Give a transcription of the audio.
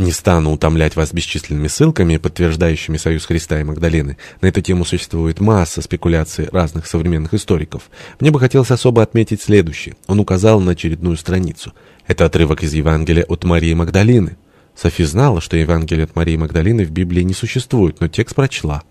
Не стану утомлять вас бесчисленными ссылками, подтверждающими союз Христа и Магдалины. На эту тему существует масса спекуляций разных современных историков. Мне бы хотелось особо отметить следующее. Он указал на очередную страницу. Это отрывок из Евангелия от Марии Магдалины. Софи знала, что Евангелие от Марии Магдалины в Библии не существует, но текст прочла.